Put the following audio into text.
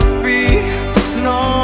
not be.